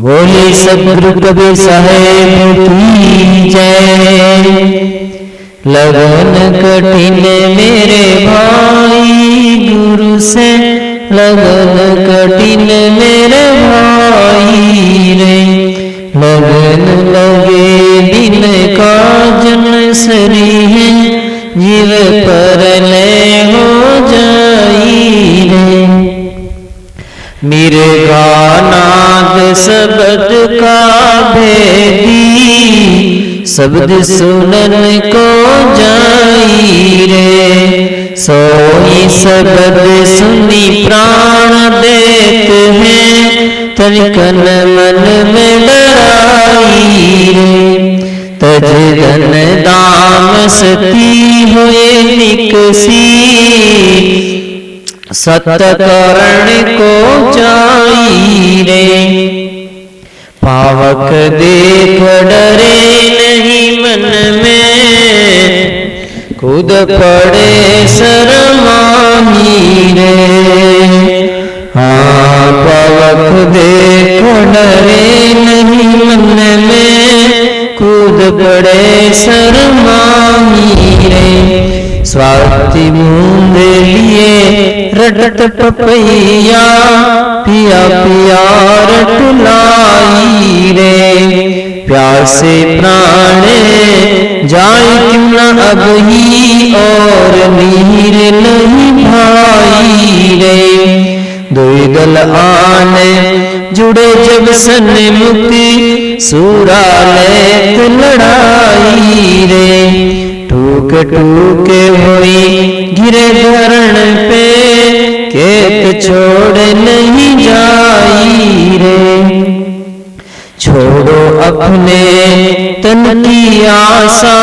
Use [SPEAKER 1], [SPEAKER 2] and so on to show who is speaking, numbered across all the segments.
[SPEAKER 1] बोले सदगुरु कबीर साहेब, की जय? लगन कठिन मेरे भाई, गुरु से लगन कठिन मेरे भाई रे। लगन लगे दिन का जन सरी है, जीव पर ले हो जाई रे। मेरे गानाद शब्द का भेदी शब्द सुनन को जाई रे। सोई शब्द सुनी प्राण देते हैं तनिकन मन में डराई रे। तज दाम सती हुए निकसी सतकरण को जाई रे पावक देख डरे नहीं मन में। खुद पड़े शरमाही रे हाँ पावक देख डरे नहीं मन में। खुद पड़े शरमाही रे स्वाति मूंद लिए रटत पपैया, पिया पिया रट लाई रे प्यासे प्राणे जाए क्यों न अब ही, और नीर नहीं भाई रे। दुईगल आने जुड़े जब सन मुक्ति सूराले लड़ाई रे। टूक टूक हुई गिरे धरण पे केत छोड़ नहीं जाई रे। छोड़ो अपने तन की आशा,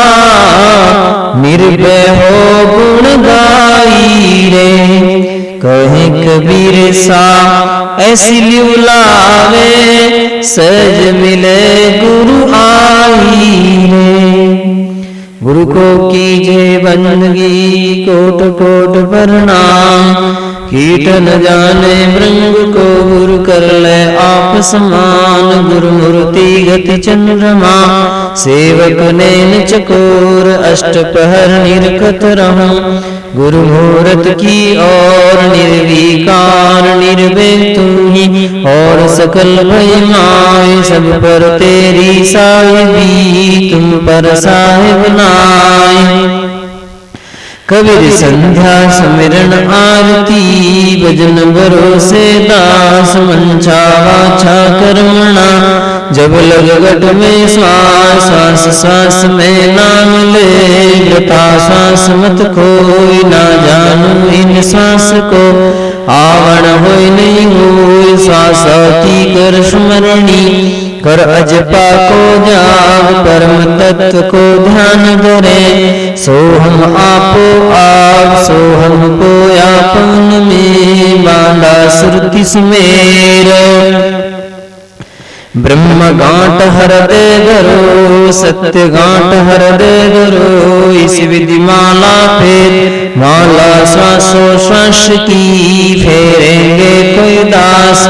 [SPEAKER 1] निर्भय हो गुण गाई रे। कहीं कबीर सा, ऐसी लिवलावे सज मिले गुरु आई रे। गुरु को कीजे बंदगी कोट कोट प्रणाम कीट न जाने मृंग को गुरु कर ले आप समान। गुरु मूर्ति गति चंद्रमा सेवक नैन चकोर अष्ट पहर निरकत रहूँ। गुरु मुहूर्त की और निर्विकार निर्वे तू ही। और सकल भय माए सब पर तेरी साहिबी, तुम पर साहिब नाय कबीर संध्या सुमिरन आरती भजन भरोसे दास मंचा वाछा कर्मणा। जब लग गट में श्वास श्वास श्वास में नाम ले वृथा श्वास मत खोई ना जानू इन श्वास को। आवण हो नहीं हो श्वास कर स्मरणी। कर अजपा को जाप परम तत्व को ध्यान धरे सोहम आपो आप, सोहम को आपन में बांधा श्रुति सुमेर ब्रह्म गांठ हरदे गुरु, सत्य गांठ हरदे गुरु, इस विधि माला फेर माला श्वासो श्वास की, फेरेंगे कोई दास,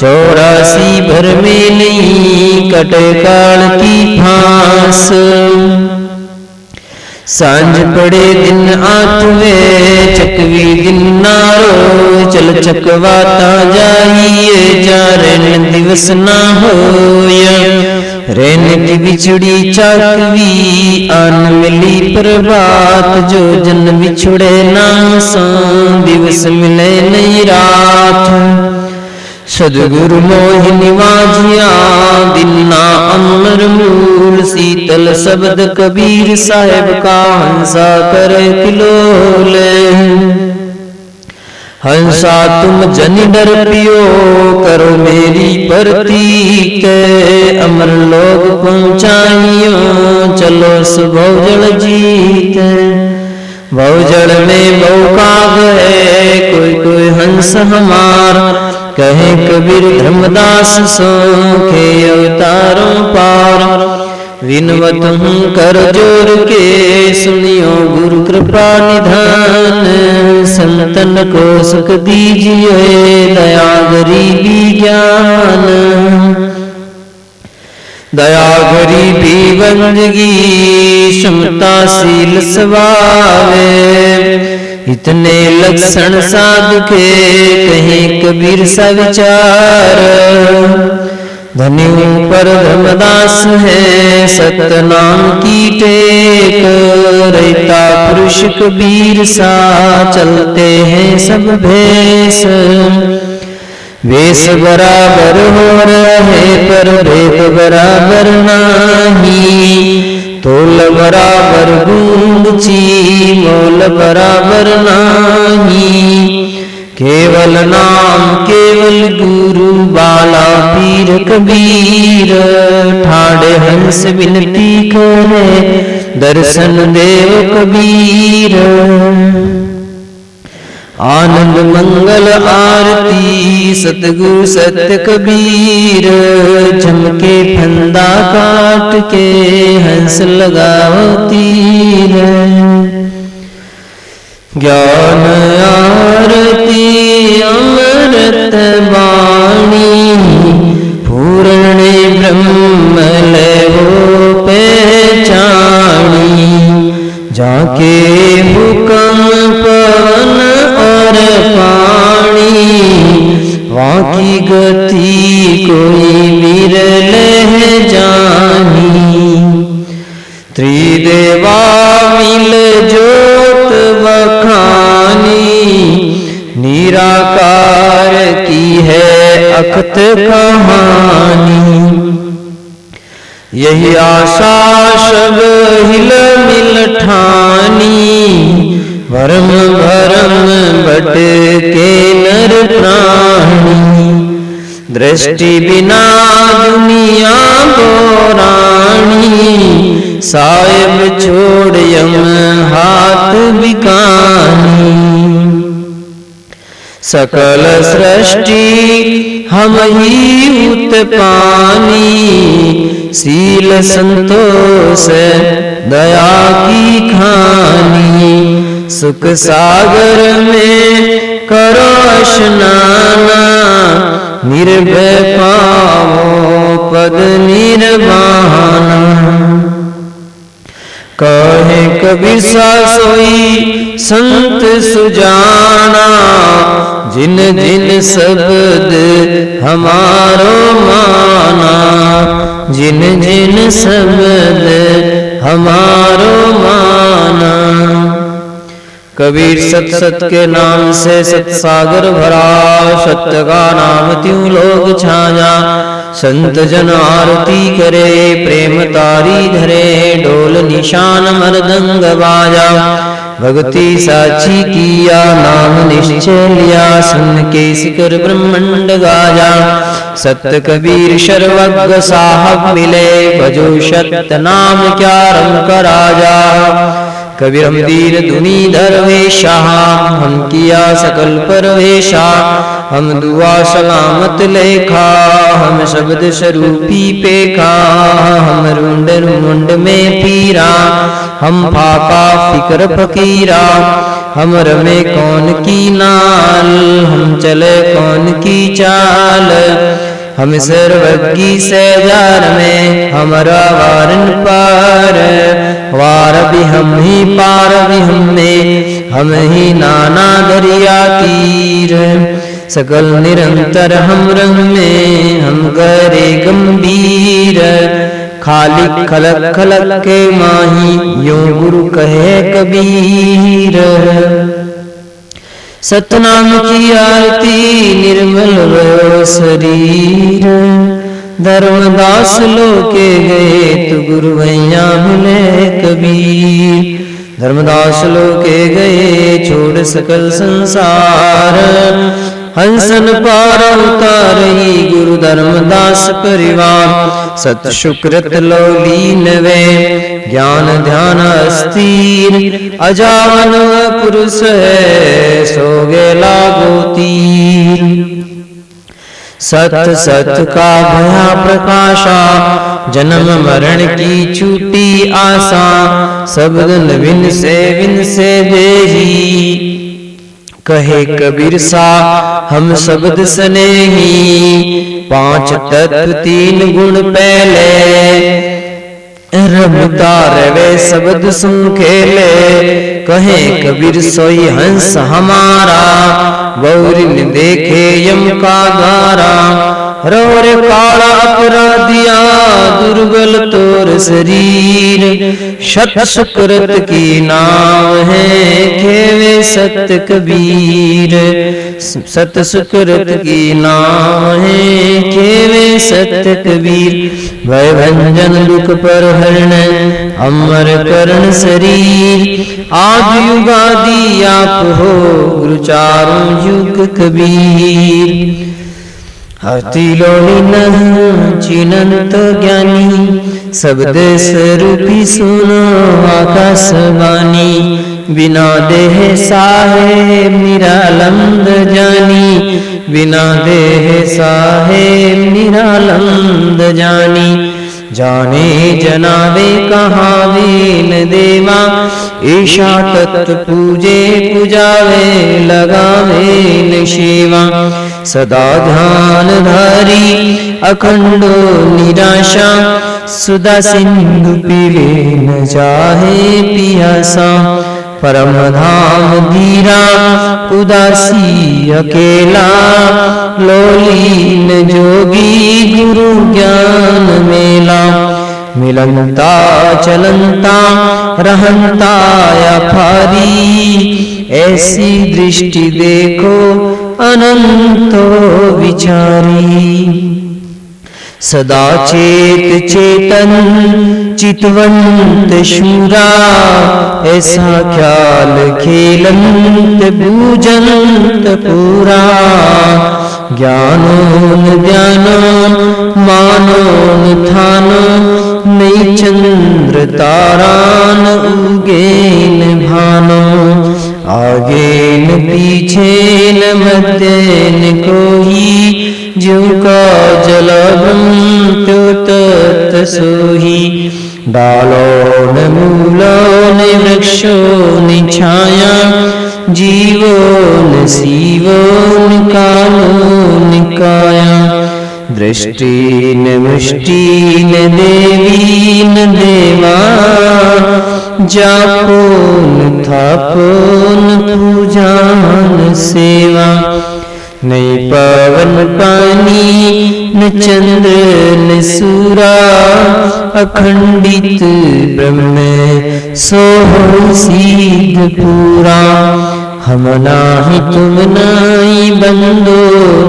[SPEAKER 1] चौरासी भर में नहीं कटे काल की फांस। साँझ पड़े दिन आठवे चकवी दिन नारो, चल चकवाता जाइए जा रेन दिवस ना हो रेन की बिछड़ी चाकवी, आन मिली प्रभात, जो जन बिछुड़े नाम सा दिवस मिले नहीं रात। सदगुरु मोहिनी वाजिया दिन्ना अमर मूल शीतल शब्द कबीर साहेब का हंसा कर किलोल हंसा तुम जन डर पियो, करो मेरी प्रतीक अमर लोग पहुंचाइयो, चलो सुबह जल जीत बहुजल में बहुकाग है, कोई कोई हंस हमार। कहे कबीर धर्मदास सो, के अवतारों पार। विनवत हूँ कर ज़ोर के सुनियो गुरु कृपा निधान। संतन को सुख दीजिए दया गरीबी ज्ञान। दया गरीबी बंदगी क्षमताशील स्वावे इतने लक्षण साधु के कहीं कबीर सा विचार धनियों पर धर्मदास है सतनाम की टेक। रहता पुरुष कबीर सा, चलते हैं सब भेष। वेश बराबर हो रहे, पर भेद बराबर नहीं। तोल बराबर गूंग ची, मोल बराबर नहीं। केवल नाम, केवल गुरु, बाला कबीर ठाड़े हंस विनती करे, दर्शन देव कबीर आनंद, मंगल, आरती, सतगुरु सत्य कबीर झमके, फंदा काट के हंस लगाओ तीर। ज्ञान, आरती, अमृत, वाणी पूर्ण हो पहचानी। जाके आशा सब हिल मिल ठानी भरम भरम बट के नर प्राणी। दृष्टि बिना दुनिया बोरानी साहेब छोड़ यम हाथ बिकानी। सकल सृष्टि हम ही उत्पानी सील संतोष, दया की खानी। सुख सागर में करो स्नाना निर्भय पाओ पद निर्वाणा। कहे कबीर सोई संत सुजाना, जिन जिन शब्द हमारो माना, जिन जिन शब्द हमारो माना। कबीर सत सत के नाम से सतसागर भरा, सत्य का नाम त्यों लोग छाया। संत जन आरती करे, प्रेम तारी धरे डोल निशान मरदंग बाजा। भक्ति साक्षी किया, नाम निश्चय सुन के शिखर ब्रह्मंड गाया। सत्य कबीर सर्वज्ञ साहब मिले, भजो सत्य नाम क्या रंग राजा कबीर हम दीन दुनी दरवेशा हम किया सकल परवेशा। हम दुआ सलामत लेखा, हम शब्द स्वरूपी पेखा, हम रुंड मुंड में पीरा, हम फाका फ़िक्र फकीरा, हम रमे कौन की नाल, हम चले कौन की चाल, हम सर्वज्ञी से जार में हमारा वारन पार, वार भी हम ही पार भी हमने, हम ही नाना दरिया तीर। सकल निरंतर हम रंग में हम गरे गंभीर। खाली खलक खलक के माही, यो गुरु कहे कबीर। सतनाम की आरती निर्मल शरीर। धर्मदास लोके गए तो गुरु भैया मिले कबीर। धर्मदास लोके गए, छोड़ सकल संसार। हंसन पार उतारही गुरु धर्मदास परिवार। सत शुक्रत लोलीन वे ज्ञान ध्यान अस्थिर। अजावन पुरुष है सो गेला गोतीर सत सत का भया प्रकाशा जन्म मरण की छूटी आशा। सब दिन विन से विन से देही। कहे कबीर सा, हम शब्द सने ही पाँच तत्व, तीन गुण पहले। रमता रवे शब्द सुन खेले कहे कबीर सोई हंस हमारा। गौरी देखे यम का द्वारा रोर काला अपराधिया दुर्बल तोर शरीर। शत सुकृत की नाम है खेवे सत्य कबीर। सत सुकृत की नाम है खेवे सत्य कबीर। भय भंजन दुख पर हरण अमर करण शरीर। आज युगादि आप हो, गुरु चारों युग कबीर। हतिलोनी चिनंत ज्ञानी, शब्द स्वरूपी सुनो आकाशवाणी। बिना देह साहे निरालंद जानी, बिना देह साहे निरालंद जानी। जाने जनावे कहा देवा ईशा तत्व पूजे पूजावे, लगावे सेवा सदा ध्यान धारी अखंडो निराशा, सुदा सिंधु पीले न चाहे पियासा। परम धाम धीरा, उदासी अकेला लोलीन जोगी गुरु ज्ञान मेला। मिलनता, चलनता, रहनता या फारी ऐसी दृष्टि देखो, अनंतो विचारी। सदा चेत चेतन, चितवंत शूरा। ऐसा ख्याल खेलंत पूजंत पूरा। ज्ञानोन ज्ञानोन मानोन थानो। नई चंद्र तारान उगेन भानो आगे न पीछे न मध्य न कोई। जो का जलभम तो तत् सोही। डालो न मूलो न वृक्षो न छाया। जीवो न शिवो न कालो न काया। दृष्टि न मुष्टि न देवी न देवा जापोन थापोन पूजान सेवा? नहीं पवन पानी, न चंद्र, न सूरा, अखंडित ब्रह्म सो सीध पूरा। हम नाही तुम नाई बंदो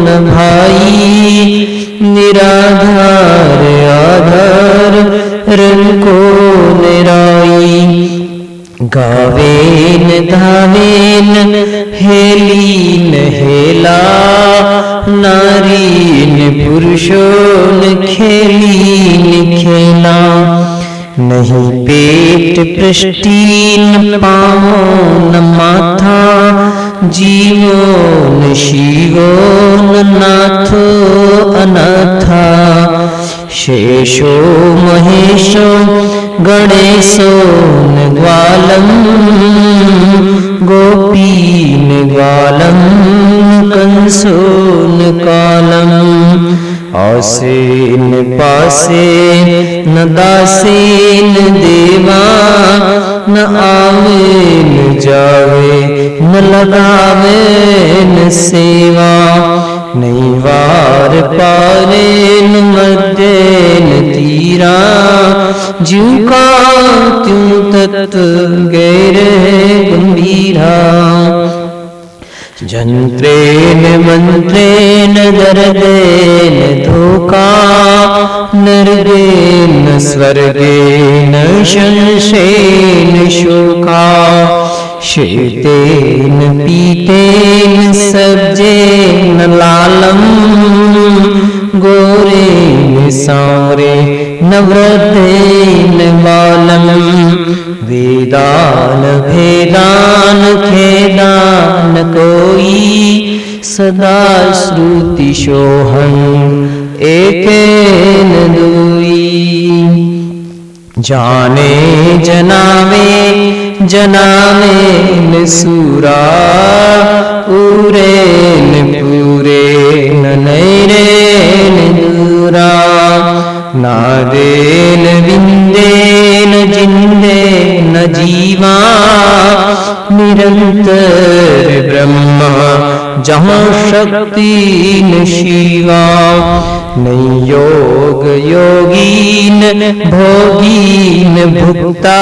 [SPEAKER 1] न भाई निराधार, आधार रन को निराई। गावेन, धावेन, हेलीन, हेला, नारीन, पुरुषोन, खेलीन, खेला। नहीं पेट पृष्टीन पावो, न माथा जीवो न शिवो न नाथो अनाथा। शेषो महेशो गणेशो गणेशोन् द्वालं गोपीन ज्वालं कंसो न कालम् आसेन पासे न दासेन देवा, न आवे न जावे, न लगावे न सेवा। नहीं वार पारे न मध्य न तीरा जीव का त्यों तत्व गैर गंभीरा। जंत्रेण मंत्रेण दर्देन धोका नर्देन स्वर्गेन शंसेन शोका श्वेतेन पीतेन सब्जेन लालम गोरेन सारे नवृद्धेन बालम। वेदान, भेदान, खेदान कोई सदा श्रुति सोहन एकेन दुई। जाने जनावे जनावे सूरा पूरेन पूरेन, नैरेन नादेन विन्देन जिन्देन जीवा निरंतर ब्रह्मा, जहाँ शक्ति न शिवा। नहीं योग योगीन, भोगीन भुक्ता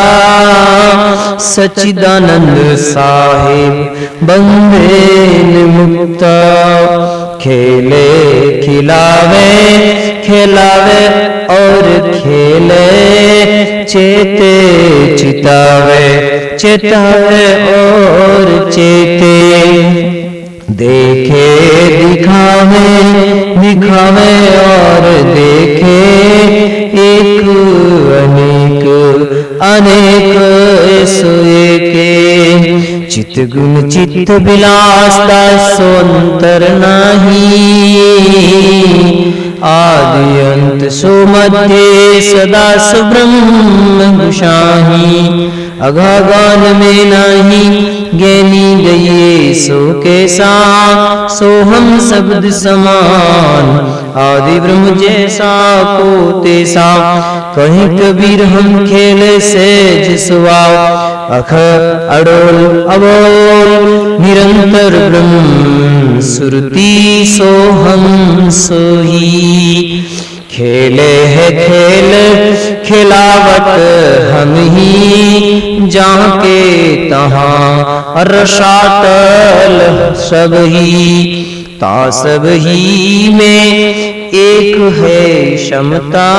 [SPEAKER 1] सचिदानंद साहेब बंदेन मुक्ता। खेले खिलावे खिलावे और खेले। चेते चितावे चेतावे और चेते। देखे, दिखावे दिखावे और देखे। एक अनेक अनेक के चित गुण चित्त विलासता सोंतर नहीं। आदि सो मध्य सदा सुब्रह्म गुशाही अघागान में नहीं ज्ञानी गए सो कैसा, सो हम शब्द समान। आदि ब्रह्म जैसा को तेसा। कहीं कबीर हम खेल से जिसवा अख, अडोल, अबोल निरंतर ब्रह्म सुरती सो हम सोही। खेले है खेल, खिलावट हम ही, जाके तहाँ रसातल सब ही। ता सब ही में एक है क्षमता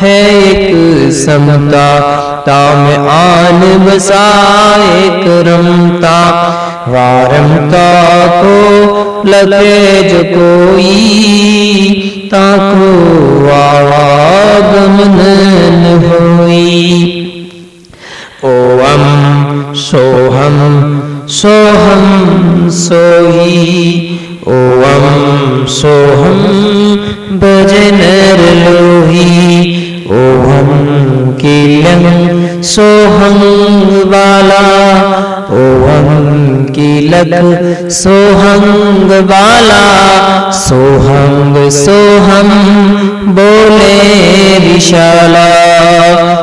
[SPEAKER 1] है एक समता। ताम आन बसा एक रमता। वारमता को लगे जो कोई ताको आवागमन होई। ओम सोहम सोहम सोही ओम सोहम भजन लोही ओम किलम सोहम बाला ओहं कीलक सोहंग बाला, सोहंग सोहम बोले विशाला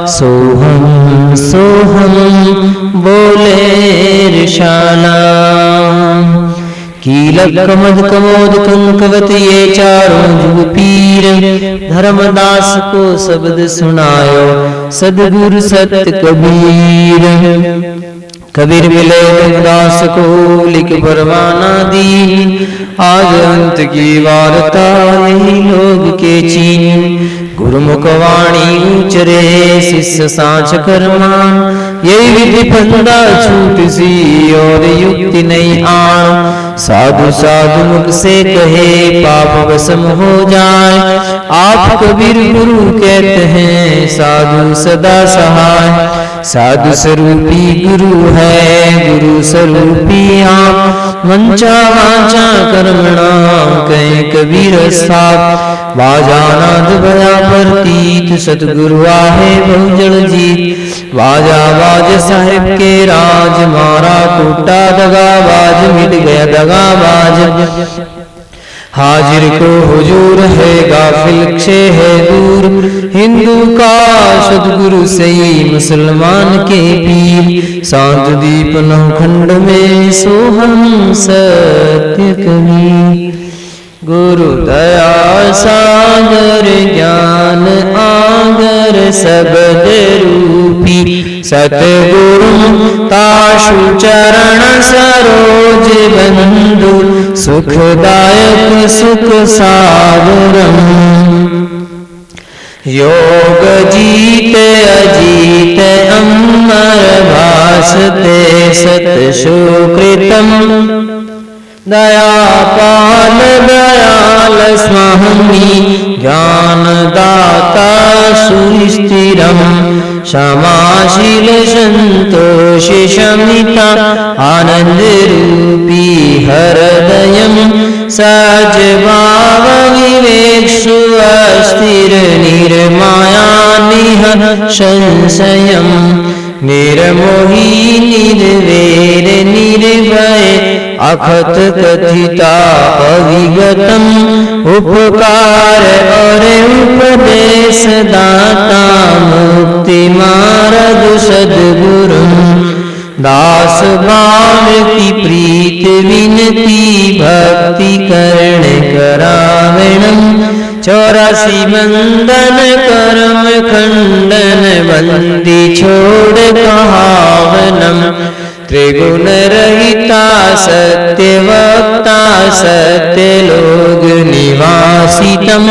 [SPEAKER 1] सोहम सोहम बोले विशाला कीलक कमद कमोद कंकवत ये चारों जुग पीर, धर्मदास को शब्द सुनायो, सदगुरु सत्य कबीर। कबीर मिले दास को लिख परवाना दी। आज अंत की वार्ता यही लोग के चीन। गुरुमुख वाणी उचरे, शिष्य सांच कर्मान यही विधि फंदा छूट सी और युक्ति नहीं आन। साधु साधु मुख से कहे, पाप वसम हो जाए। आप कबीर गुरु कहते हैं, साधु सदा सहाय। साधु स्वरूपी गुरु है, गुरु स्वरूपी आप। मंचा वाचा कर्मणा कहीं कबीर साथ वाजानाद भया प्रतीत सतगुरु आहे बहुजल जीत। वाजा वाज साहेब के राज, मारा टूटा दगा बाज, मिट गया दगा बाज। हाजिर को हुजूर है, गाफिल क्षे है दूर। हिंदू का सदगुरु सही मुसलमान के पीर। सांत दीप खंड में सोहम सत्य कबीर। गुरु दया सागर, ज्ञान आगर, सबद रूपी। सतगुरु ताशु चरण सरोज बंधु, सुखदायक सुखसागरम्। योगजीते योगजीत अजीत अमरभासते सत् दयापाल दयाल स्महमि ज्ञानदाता सुस्थिरम् क्षमाशील सन्तोष शमिता आनन्दरूपी हृदयं सजभावविवेक सुस्थिर निर्माया निः संशयं। निर् मोहि निर्वेरनिर्भय अखत कथिता अविगतम्। उपकार और उपदेश दाता, मुक्ति मारग सदगुरु। दास भाव की प्रीत विनती, भक्ति करण करावणम। चौरासी बंदन कर्म खंडन बंदी छोड़ कहावनम। त्रिगुण रहिता सत्य वक्ता सत्य लोग निवासितम।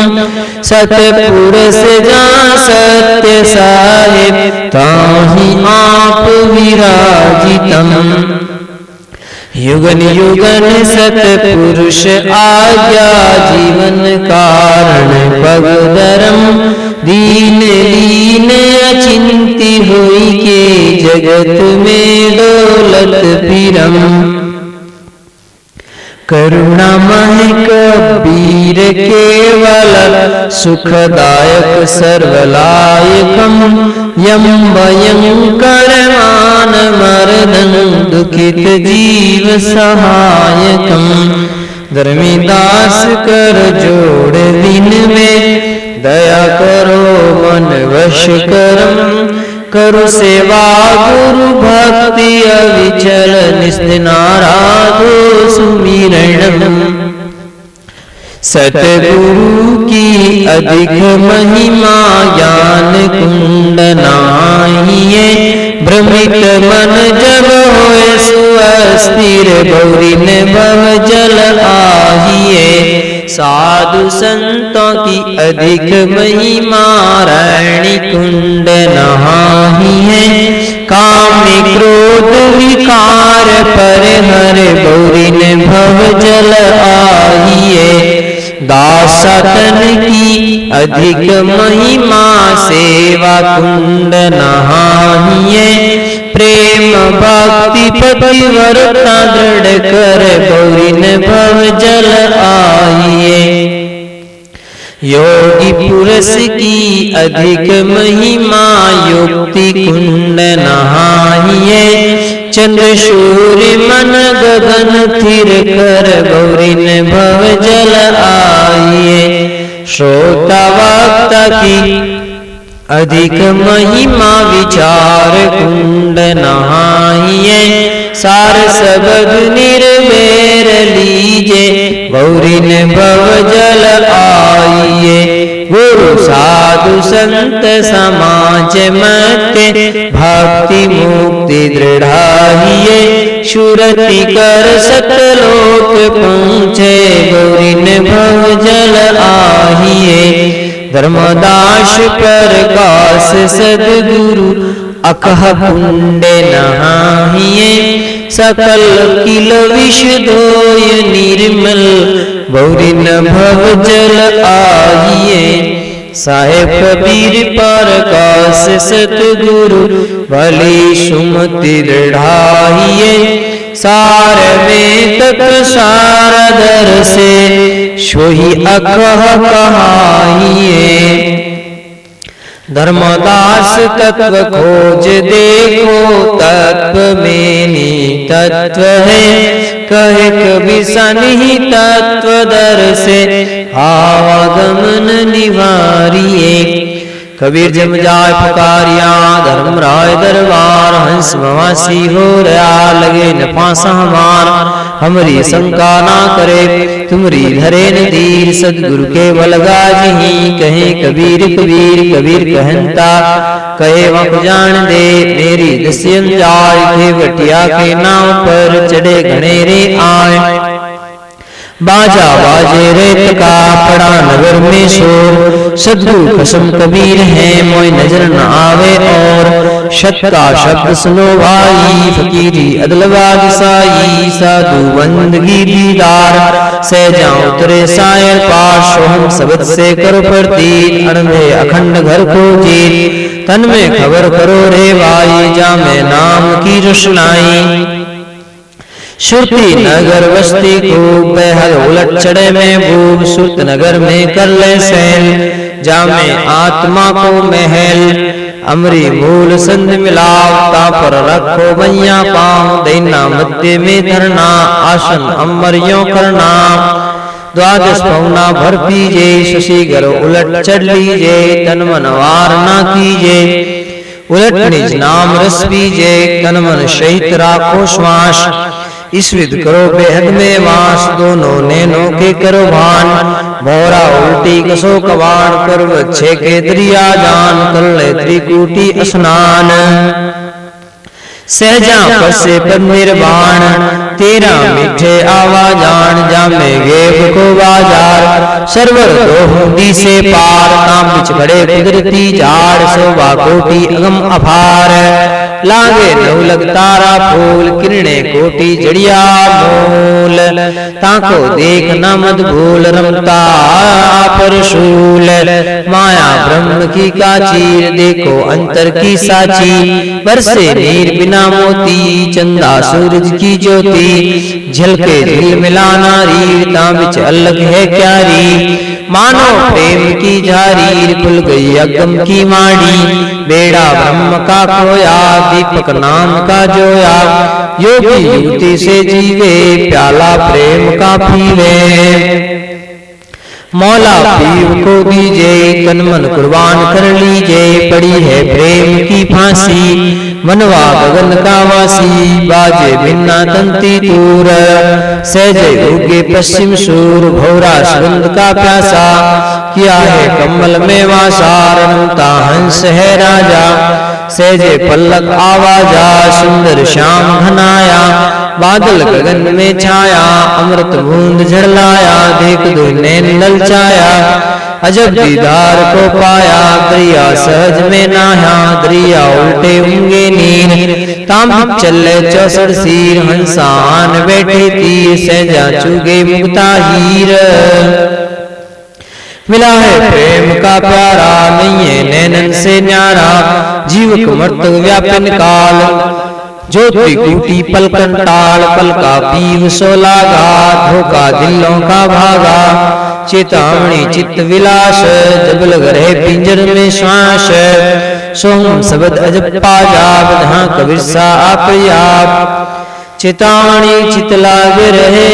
[SPEAKER 1] सतपुरुष जा सत्य साहिब ताही आप विराजितम। युगन युगन सतपुरुष आज्ञा, जीवन कारण पगधरम। दीन लीन अचिंती हुई के जगत में दौलत फिरम करुणामय कबीर केवल सुखदायक सर्वलायकम। यम भयंकर मान मरदन दुखित जीव सहायकम। धर्मीदास कर जोड़ दिन में दया करो मन वश करम, करु सेवा गुरु भक्ति अविचल निस्नाराधो सुमिरण सतगुरु की अधिक महिमा ज्ञान कुंड नाहिए भ्रमित मन जब होए, सुअस्थिर गौरी भव जल आहिए साधु संतों की अधिक महिमा रैणी कुंड नहाही है। काम क्रोध विकार पर हर गौरी ने भव जल आइए दासतन की अधिक महिमा, सेवा कुंड नहाइए प्रेम भक्ति पतिव्रता दृढ़ कर गौरी ने भव जल आइए योगी पुरुष की अधिक महिमा, युक्ति कुंड नहाइए चंद्र सूर्य मन गगन थिर कर गौरी ने भव जल आइए श्रोता वक्ता की अधिक महिमा विचार कुंड नहाइए। सार सबद निर्वेर लीजे। गौरी भव जल आइए। गुरु साधु संत समाज मत। भक्ति मुक्ति दृढ़ाइए। सुरति कर सतलोक पहुँचे गौरी ने भव जल आइए। धर्मदास प्रकाश सदगुरु अकह कुंडे नहाइए सकल किल विष धोय निर्मल गौरी न भव जल आइए साहेब कबीर पर प्रकाश सतगुरु भली सुमति दृढ़ाइए सार तक सारदर से सोही अकह कहाइए। धर्मदास तत्व खोज देखो, तत्व में तत्व है। कहे कभी सनी तत्व दर से आवागमन निवारिये कबीर जम जाय पुकारिया धर्म राय दरबार, हंस मवासी हो रहा लगे न पासा हमार हमारी शंका ना करे, तुमरी धरे नदीर, सदगुरु के बलगाज ही कहे कबीर कबीर कबीर कहनता कहे वक जान दे, मेरी दस्यन जाय, थे बटिया के नाव पर चढ़े घनेरे आए। बाजा बाजे रेत का पड़ा नगर में शोर सदगुरु कसम कबीर है मोय नज़र न आवे और शत का शब्द सुनो भाई, फकीरी अदलवाद साई साधु बंदगी दीदार से जाऊँ उतरे सायर पास हम सबद से करो प्रतीत अनंधे अखंड घर को जीत तन में खबर करो रे भाई, जा मैं नाम की रोशनाई। श्रुति नगर बस्ती को बेहद उलट चढ़े में भूप सुत नगर में कर ले सैल। जामे आत्मा को महल, अमरी मूल संध मिलावता पर रखो मैया पाँव, देना मध्य में धरना, आसन अमर यो करना। द्वादश पौना भर पीजे, शशि गर उलट चढ़ लीजे, तन मन वार ना कीजे। उलट निज नाम रस पीजे, तन मन सहित राखो श्वास। इस विद करो बेहद में वास, दोनों नैनों के करो भान। भोरा उल्टी कसो कवान कर छे के दरिया जान कर त्रिकूटी स्नान। सहजा फसे पर निर्वाण, तेरा मीठे आवाजान जामे गेब को बाज़ार। सरवर दो हुंदी से पार काम बिच खड़े कुदरती झाड़ शोभा कोटि अगम अभार लागे नौलग तारा फूल किरणे कोटि जड़िया मूल। ताको देख न मत भूल रमता परशूल। माया ब्रह्म की काचीर देखो अंतर की साची बरसे नीर बिना मोती चंदा सूरज की ज्योति। झलके दिल मिलाना रीर ताबिच अलग है क्या री मानो प्रेम की झारी खुल गई अगम की माड़ी बेड़ा ब्रह्म का खोया दीपक नाम का जोया। योगी युति से जीवे प्याला प्रेम का पीवे। मौला पीव को दीजे तन मन कुर्बान कर लीजे पड़ी है प्रेम की फांसी। मनवा गगन का वासी बाजे भिन्ना तंती दूर सहजे उगे पश्चिम सूर भौरा सुगंध का प्यासा। किया है कमल में वासा रमता हंस है राजा। सहजे पल्लक आवाजा सुंदर श्याम घनाया। बादल गगन में छाया अमृत बूंद झड़लाया देख दो नैन ललचाया अजब दीदार को पाया दरिया सहज में नहा दरिया उल्टे होंगे नीर। ताम चले चौसठ सीर हंसान बैठे तीर सहजा चुगे मुक्ता हीर। मिला है प्रेम का प्यारा नहीं है नैनन से न्यारा। जीवक मर्त व्यापन काल। ज्योति कूटी पलकन टाल पल का पीव सोलागा धोखा दिलों का भागा। चेतावनी चित्त विलास जब लग रहे पिंजर में श्वास। सोम शब्द अजब पाजाब जहाँ कबीर सा आप चेतावनी चित लाग रहे,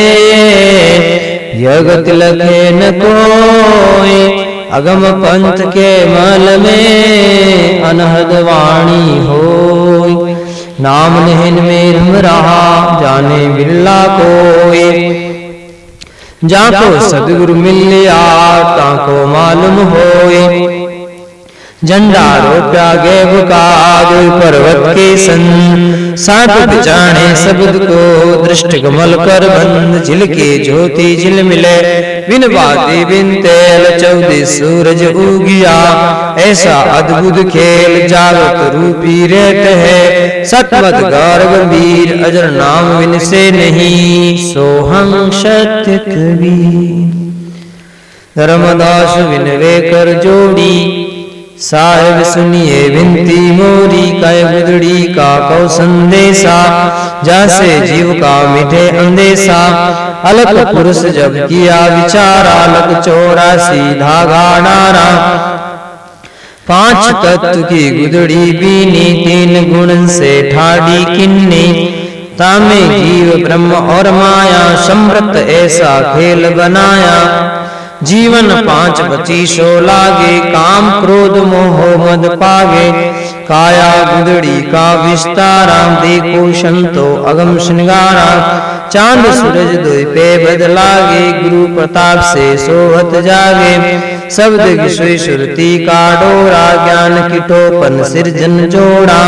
[SPEAKER 1] यगत लगे न कोई। अगम पंथ के मल में अनहद वाणी हो नाम नहन में रम रहा जाने बिरला कोई। जाको सदगुरु मिलिया ताको मालूम होए। झंडा रोप्या पर्वत के सन साठ बिचाने शब्द को दृष्ट कमल कर बंद। झिलके ज्योति झिल मिले, बिन बाती बिन तेल चौदह सूरज उगिया। ऐसा अद्भुत खेल जागत रूपी रहत है। सतमत गौर गंभीर, अजर नाम बिन से नहीं। सोहम सत्य कबीर। धर्मदास विनवे कर जोड़ी साहेब सुनिए विनती मोरी कय बिदड़ी का कौ संदेशा। जैसे जीव का मिठे अंदेशा। अलग पुरुष जब किया विचारा अलग चौरासी धागा नारा पाँच तत्व की गुदड़ी बीनी तीन गुण से ठाडी किन्नी। तामे जीव ब्रह्म और माया समृत ऐसा खेल बनाया। जीवन पाँच बची, सो लागे काम क्रोध, मोह, मद पागे। काया गुदड़ी का विस्तारा, देखो संतो अगम श्रृंगारा। चाँद सूरज दो पे बदलागे, गुरु प्रताप से सोहत जागे। शब्द विश्व सुरती का डोरा, ज्ञान किटोपन सिरजन जोड़ा।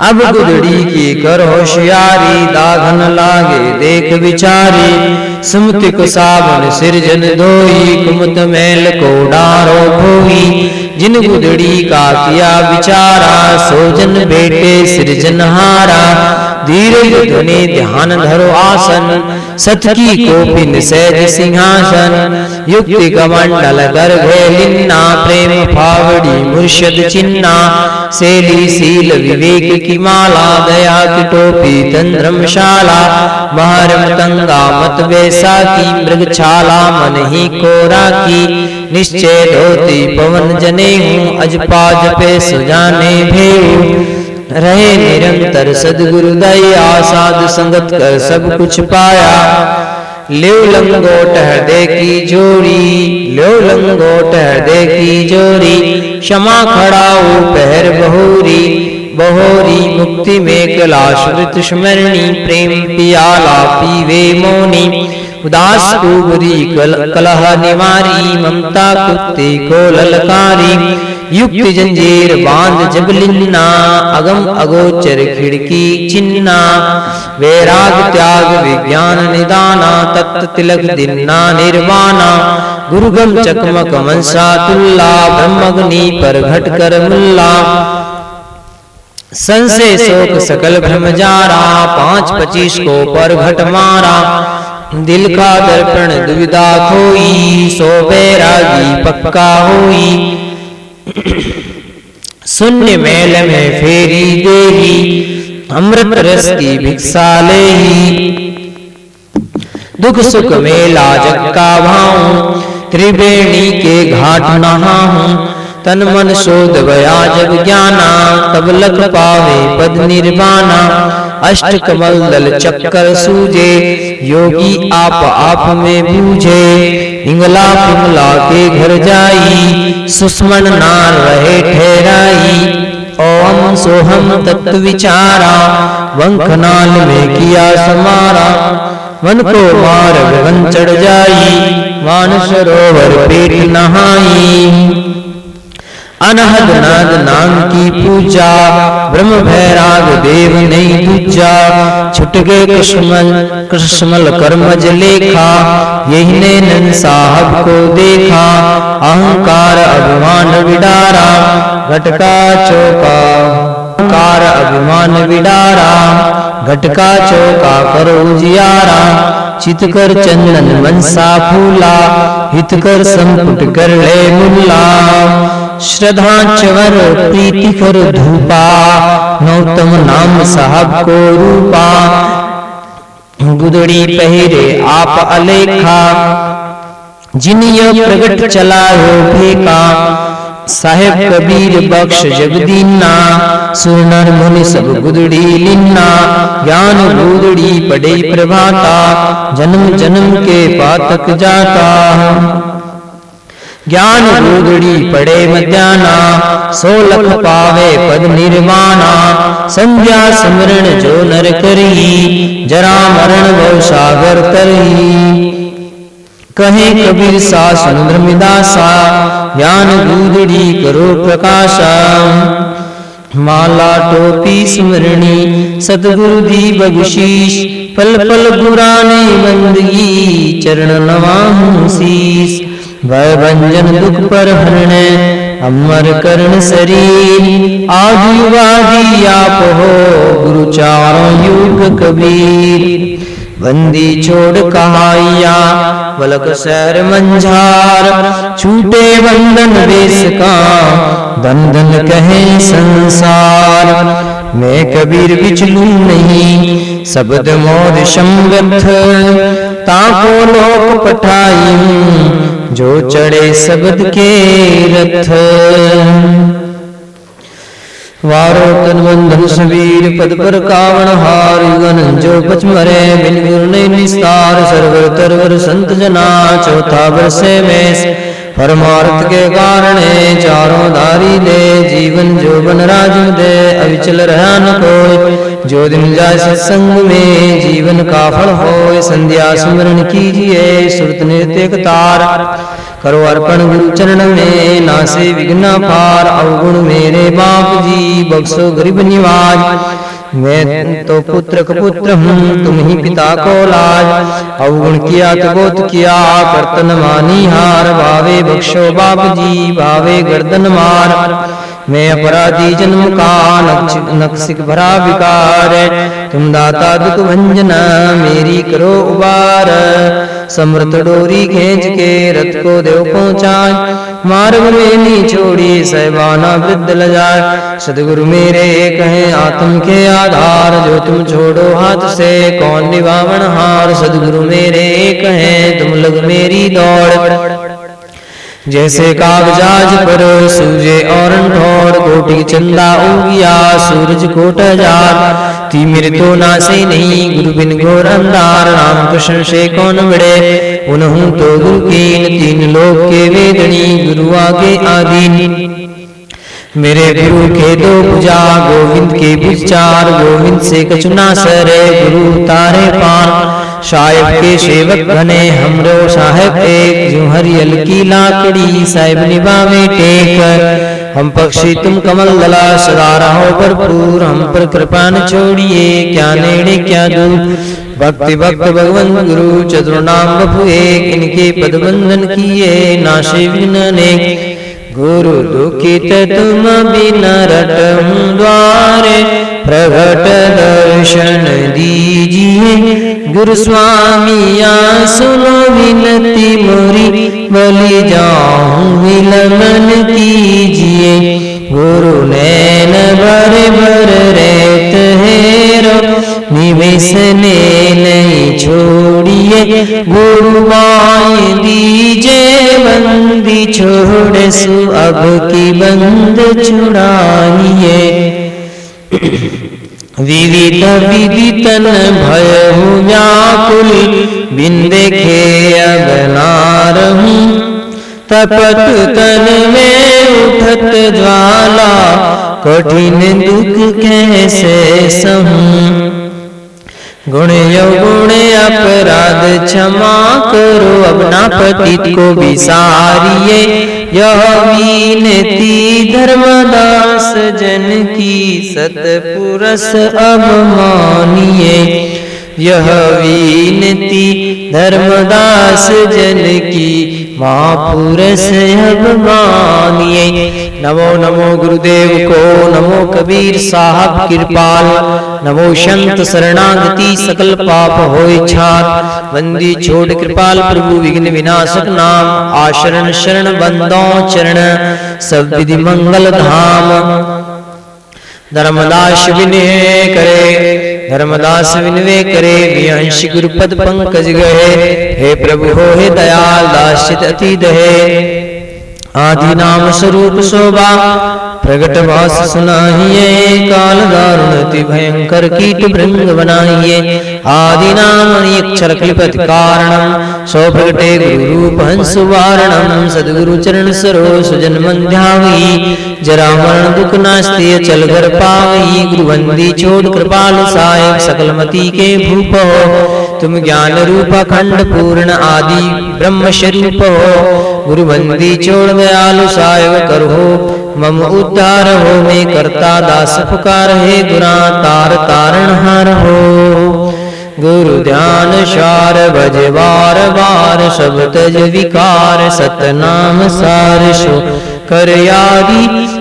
[SPEAKER 1] अब गुदड़ी की कर होशियारी दाघन लागे देख विचारी। सुमति को साबन सिरजन धोई कुमत मैल को डारो खोई जिन गुदड़ी का किया विचारा सोजन बेटे सिरजनहारा धीरज ध्वनि ध्यान धरो आसन। सत की कोपिन सहज सिंहासन। युक्ति कमंडल गर्भे लिन्ना प्रेम फावड़ी मुर्शद चिन्ना। सेली सील विवेक की माला दया की टोपी तंद्रमशाला महर मतंगा मत वैसा की मृग छाला मन ही कोरा की निश्चय धोती पवन जने हूँ अजपा जपे सुजाने भेऊ। रहे निरंतर सदगुरु दया साध संगत कर सब कुछ पाया। ल्यो लंगोट हृदय की जोड़ी ल्यो लंगोट हृदय की जोड़ी क्षमा खड़ाऊ पहर बहुरी बहोरी मुक्ति में कलाश्रित स्मरणी प्रेम पियाला पीवे मोनी उदास कुबरी कल, कलह निवारी ममता कुत्ते को ललकारी युक्त जंजीर बाँध जब लिन्ना, अगम अगोचर खिड़की चिन्ना। वैराग त्याग, विज्ञान निदाना, तत्त तिलक दिन्ना, निर्वाणा। गुरुगम चकमक मनसा तुल्ला, ब्रह्मग्नि पर घट कर मुल्ला। संशय शोक सकल भ्रम जारा, पाँच पच्चीस को पर घट मारा। दिल का दर्पण दुविधा खोई, सो बैरागी पक्का हुई। शून्य मेल में फेरी देही अमृत रस की भिक्षा ले दुख सुख मेला जग का भाऊ त्रिवेणी के घाट नहा हूँ तन मन शोध गया जब ज्ञाना, तब लख पावे पद निर्वाणा। अष्ट कमल दल चक्कर सूजे, योगी आप आप में बूझे। इंगला पिंगला के घर जाई सुष्मन नार रहे ठहराई, ओम सोहम तत्व विचारा वंखनाल में किया समारा। वन को मार गगन चढ़ जाई मान सरोवर पेट नहाई। अनहद नाद नाम की पूजा, ब्रह्म भैराग देव नहीं दूजा। छुट गए कृष्णमल कृष्णमल लेखा, यही ने नन साहब को देखा। अहंकार अभिमान विडारा, घटका चौका, अहंकार अभिमान विडारा। घटका चौका करो जियारा चित कर चंदन मनसा फूला, हित कर संपुट कर ले मुल्ला। श्रद्धा चवर प्रीति कर धूपा, नौतम नाम साहब को रूपा। गुदड़ी पहरे आप अलेखा जिन प्रगट चलायो फेका साहेब कबीर बख्श जगदीना सुनर मुनि सब गुदड़ी लिन्ना। ज्ञान गुदड़ी पड़े प्रभाता, जन्म जन्म के पातक जाता। ज्ञान रूदड़ी पड़े मध्याना सो लख पावे पद निर्माणा संध्या स्मरण जो नर करी, जरा मरण वो सागर तरी कहे कबीर सा, सुंदर मिदासा, ज्ञान रूदड़ी करो प्रकाशा। माला टोपी स्मरणी, सतगुरु दी बगुशीश पल पल बुराने बंदगी, चरण नवाहू शीश। भय भंजन दुख पर हरण अमर कर्ण शरीर, आदिवादी आप हो, गुरु चारों युग कबीर। बंदी छोड़ कहाइया बलक सैर मंझार, छूटे बंधन बेस का धन धन कहे संसार। मैं कबीर बिचलू नहीं, शब्द मोर संगत ताको लोक पठाई, जो चढ़े शब्द के रथ। वारो तन बंधन सबीर पद पर कावण हार युगन जो बच मरे बिन गुरु ने निस्तार। सरवर तरवर संत जना, चौथा वर्षे में परमार्थ के कारण चारों धारी दे, जीवन जो बन राज दे, अविचल रहा न कोई। जो दिन जाए सत्संग में जीवन का फल हो संध्या स्मरण कीजिए सुरत नृत्य तार। करो अर्पण गुरु चरण में, नासे विघ्न पार अवगुण मेरे बाप जी बख्शो गरीब निवाज। मैं तो पुत्र का पुत्र हूँ, तुम ही पिता को लाज। अवगुण किया तो गोत किया, कर्तन मानी हार भावे बख्शो बाप जी भावे गर्दन मार। मैं अपराधी जन्म का नक्सिक भरा विकार तुम दाता दुख भंजन मेरी करो उबार। समृत डोरी खींच के रथ को देव पहुँचाए। मार्ग में नी छोड़ी सहबाना वृद्ध ल जाए सदगुरु मेरे कहे आत्म के आधार। जो तुम छोड़ो हाथ से कौन निभावन हार सदगुरु मेरे एक है तुम लग मेरी दौड़। जैसे कागजाज पर सूर्य और ठोड़ कोटि चंदा उगिया सूरज कोट हज़ार ती मेरे तो नासे नहीं गुरु बिन घोर अंधार। राम कृष्ण से कौन बड़े? उन्हों तो गुरु के तीन लोक के वेदनी गुरु आगे आदि मेरे गुरु के दो पूजा गोविंद के विचार गोविंद से कचुना सरे गुरु तारे पान साहेब के सेवक बने हमरो साहेब एक जो हरियल की लाकड़ी साहेब निभावे टेक हम पक्षी तुम कमल दला सदा रहो भरपूर हम पर कृपा न छोड़िए क्या नेड़े क्या दूर। भक्ति भक्त भगवंत गुरु चतुर नाम बपु एक इनके पद बंधन किए नाशे विघ्न ने गुरु दुखित तुम बिना रटम द्वारे प्रगट दर्शन दीजिए। गुरु स्वामी सुनो विनती मोरी, बलि जाऊँ विलमन कीजिए। गुरु नैन भर भर रहत है रो निवेश ने नहीं छोड़िए। गुरु माई दीजे बंदी छोड़ सु अब की बंद छुड़ाइए। विविध विदितन भय व्याकुल, बिन देखे अब नारहूं तपत तन में उठत ज्वाला, कठिन दुख कैसे सहूं? गुण गुण अपराध क्षमा करो अपना पतित को विसारिये यह वीनती धर्मदास जन की सतपुरस अब मानिए यह वीनती धर्मदास जन की महापुरुष अब मानिए नमो नमो गुरुदेव को, नमो कबीर साहब कृपाल नमो संत शरणागति सकल पाप हो बंदी छोड़ कृपाल प्रभु विघ्न विनाशक नाम, आशरण शरण बंदो चरण सब विधि मंगल धाम। धर्मदास विनय करे, धर्मदास विनवे करे वियांश गुरुपद पंकज गहे। हे प्रभु हो हे दयाल दासित अति दहे। आदि नाम स्वरूप शोभा। प्रगट वास सुनाइए काल दारुण अति भयंकर कीट भृंग बनाइए। आदि नाम अक्षर कलिपत कारणम सो प्रगटे गुरु रूप हंस वारणम। सदगुरु चरण सरो सुजन मंध्यावी जरा मरण दुख नास्ती चल घर पावई गुरु बंदी छोड़ कृपाल साहेब सकल मती के भूप। तुम ज्ञान रूप खंड पूर्ण आदि ब्रह्म स्वरूप हो गुरु बंदी छोड़ दयालु साहेब कर। हो मम उद्धार हो मैं करता दास पुकार हे गुरा तार तारण हार हो। गुरु ध्यान शार भज बार बार सब तज विकार सतनाम सार सो। यारि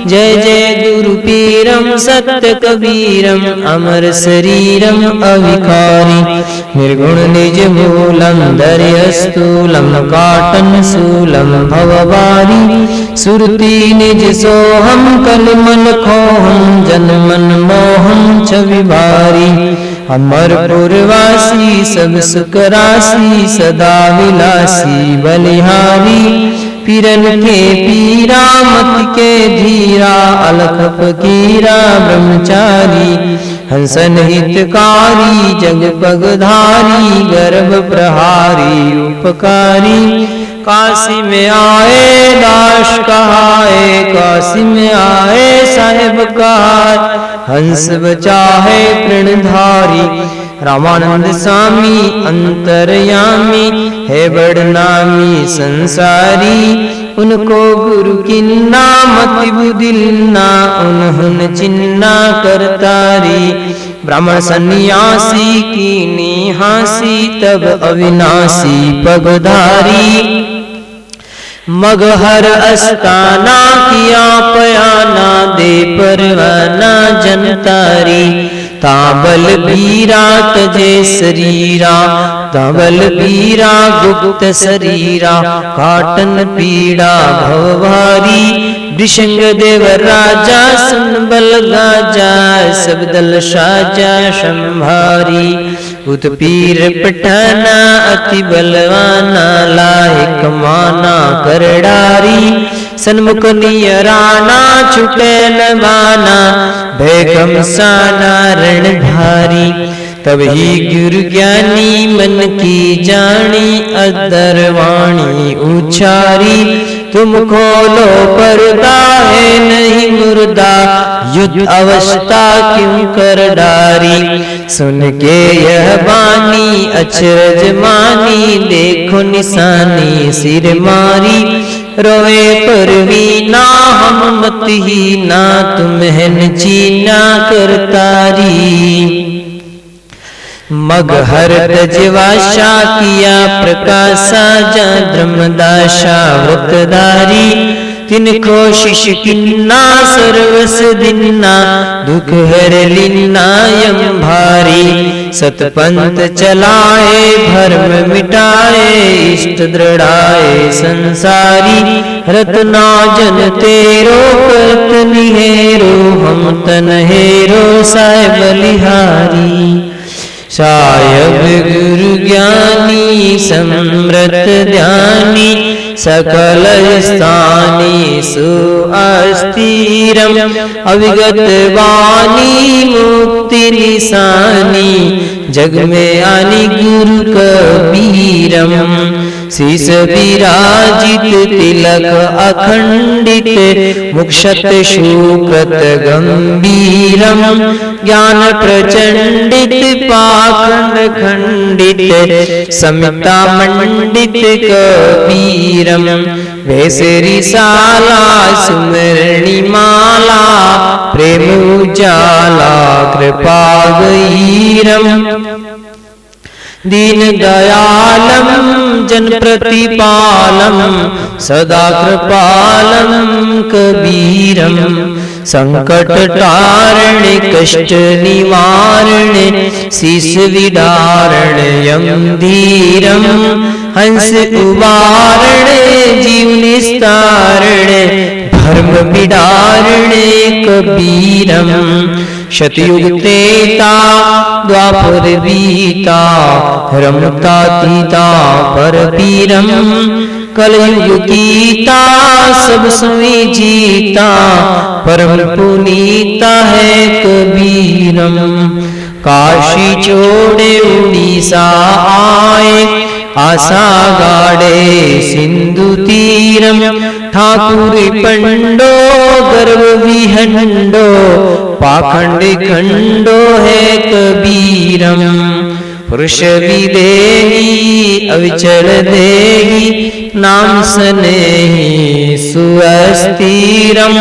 [SPEAKER 1] जय जय गुरुपीरं सत्यकबीरम् अमर शरीरम् अविकारी। निर्गुण निज मूलं दर्यूल भारी श्रुति निज सोहं कलमनखोहं जनमन मोहं चवि भारि अमर पूर्वासि सकरासि सदा विलासी बलिहारी। पीरन के पीरा मत के धीरा अलख फकीरा ब्रह्मचारी, हंसन हितकारी, जग पगधारी, गर्भ प्रहारी, उपकारी। काशी में आए दास कहाए काशी में आए साहेब कहाए। हंस बचाहे प्रणधारी, रामानंद स्वामी, अंतरयामी, है बड़नामी संसारी। उनको गुरु किन्ना मति बुदिलना उन्हन चिन्ना करतारी। ब्राह्मण सन्यासी की निहासी, तब अविनाशी पगधारी मगहर अस्ताना किया पयाना दे परवाना जनतारी। ताबल बीरा तजे शरीरा ताबल बीरा गुप्त शरीरा काटन पीड़ा भवभारी विशंग देव राजा सुन बल गाजा, सब दल साजा संभारी उत्पीर पठाना, अति बलवाना लाहिक माना कर डारी सन्मुख नियराना, छुटे नवाना भैगम साना रण तब ही गुरु ज्ञानी मन की जानी अदरवाणी उचारी। तुम खोलो पर्दा है नहीं मुर्दा, युद्ध अवस्था क्यों कर डारी? सुन के यह बानी अचरज मानी, देखो निशानी सिर मारी। रोए पर भी ना, हम मत ही ना, तुम है चीना करतारी। मगहर तजवाशा किया प्रकाशा, जा ब्रह्मदाशा व्रतधारी तिनको शिश किन्ना, सर्वस दिन्ना। दुख हर लिन्नायम भारी। सतपंथ चलाए, भर्म मिटाए, इष्ट दृढ़ाए संसारी। रत्ना जन तेरो करत निहेरो, हम तन हेरो साय बलिहारी सायब गुरु ज्ञानी, समृत ध्यानी सकल स्थानी सुअस्थिरम अविगत वाणी मुक्ति निशानी। जग में आनी गुरु कबीरम। शीस विराजित तिलक अखंडित मुक्षत शुक्रत गंभीरम ज्ञान प्रचंडित पाखंड खंडित समिता मंडित कबीरम वैसरी साला सुमरणी माला प्रेम उजाला कृपा गईरम दीन दयालम, जन प्रतिपालम, सदा कृपालम, कबीरम। संकट टारण कष्ट निवारण, शीस विदारण, यम धीरम। हंस उवारण जीव निस्तारण, धर्म विदारण, कबीरम। शतयुग तेता द्वापर बीता रमता तीता पर पीरम कलयुग गीता सब समय जीता परम पुनीता है कबीरम काशी छोड़े उड़ीसा आए आशा गाड़े सिंधु तीरम, ठाकुर पंडो, गर्व विहंडो, पाखंड खंडो है कबीरम। पुरुष विदेही अविचल देही। नाम सने सुअस्थिरम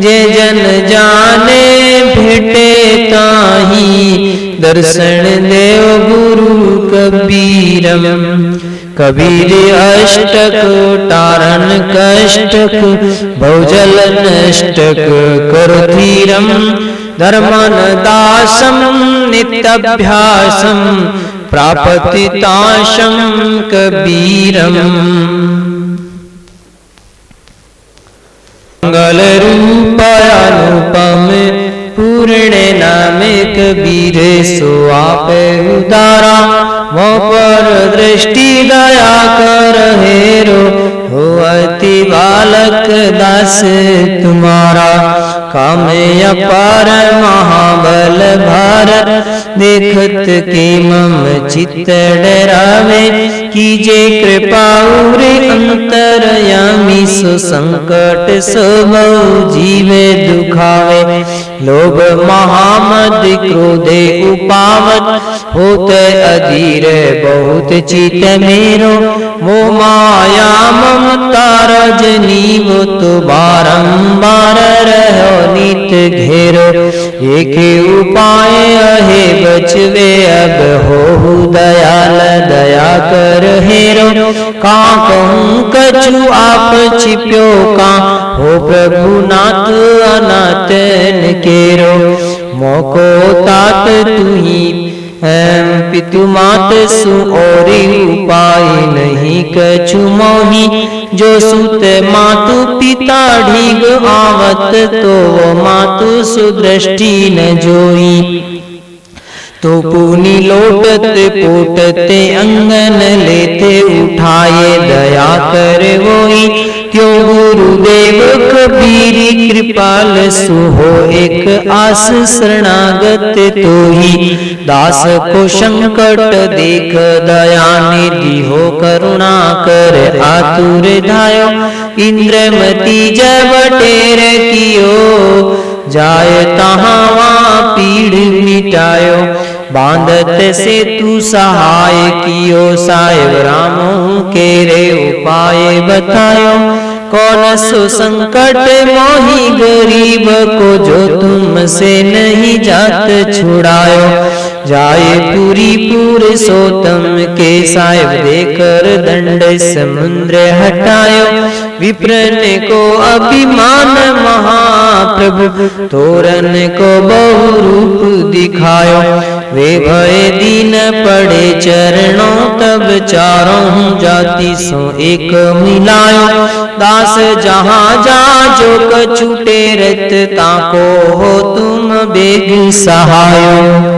[SPEAKER 1] जे जन जाने भेटे ताही। दर्शन देव गुरु कबीरम। कबीर अष्टक तारण कष्टक। बहुजल नष्टक करुधीरम धर्मन दासम नित्यभ्यासम प्रापतिताशम कबीरम मंगल रूप अनुपम पूर्ण नाम कबीर सो आप उदारा। वो पर दृष्टि दया कर हेरो अति बालक दास, तुम्हारा काम अपार महाबल भारत। देखत के मम चित डरावे कीजे कृपा उरे अंतरयामी सो संकट सब जीवे दुखावे। लोभ महामद क्रोधे उपावत होते अधीर बहुत चित मेरो। वो माया ममता रजनी वो तो बारंबार रहो नित घेरो। एक उपाय अहे बचवे अब हो दयाल दया कर हेरो का कहूँ कछु आप छिप्यो, का हो प्रभु नाथ अनाथन केरो मोको तात तुही पितु मात सु और उपाय नहीं कछु मोही। जो सुत मातु पिता ढीग आवत तो मातु सुदृष्टि न जोई। तो पुनी लोटते, पोटते अंगन लेते उठाए दया कर वोई। क्यों गुरुदेव कबीरी, कृपाल सुहो, एक आस शरणागत तो ही दास को संकट देख दया निधि हो, करुणा कर आतुर धायो। इंद्रमती जब टेर कियो, जाय तहावा पीड़ मिटायो। बांधत से तू सहाय कियो साहेब राम के रे उपाय बतायो। कौन सो संकट मोही गरीब को जो तुमसे नहीं जात छुड़ायो। जाए पूरी पूरे सोतम के साहेब देकर दंड समुद्र हटायो। विप्रन को अभिमान महाप्रभु तोरन को बहु रूप दिखायो। वे भय दीन पड़े चरणों, तब चारों जाति सो एक मिलायो। दास जहाँ जा जो कछूटे रत ताको हो तुम बेग सहायो।